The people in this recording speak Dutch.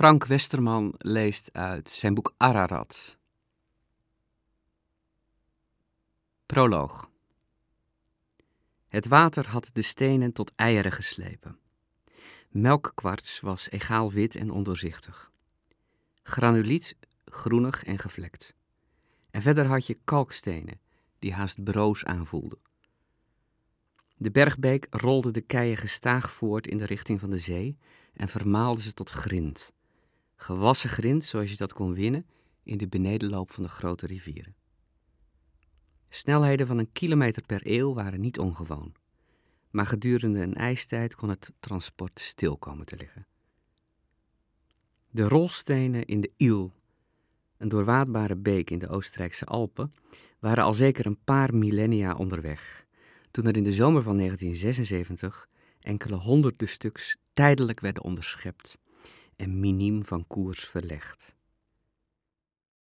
Frank Westerman leest uit zijn boek Ararat. Proloog. Het water had de stenen tot eieren geslepen. Melkkwarts was egaal wit en ondoorzichtig. Granuliet groenig en gevlekt. En verder had je kalkstenen, die haast broos aanvoelden. De bergbeek rolde de keien gestaag voort in de richting van de zee en vermaalde ze tot grind. Gewassen grind zoals je dat kon winnen in de benedenloop van de grote rivieren. Snelheden van een kilometer per eeuw waren niet ongewoon, maar gedurende een ijstijd kon het transport stil komen te liggen. De rolstenen in de Il, een doorwaadbare beek in de Oostenrijkse Alpen, waren al zeker een paar millennia onderweg, toen er in de zomer van 1976 enkele honderden stuks tijdelijk werden onderschept en miniem van koers verlegd.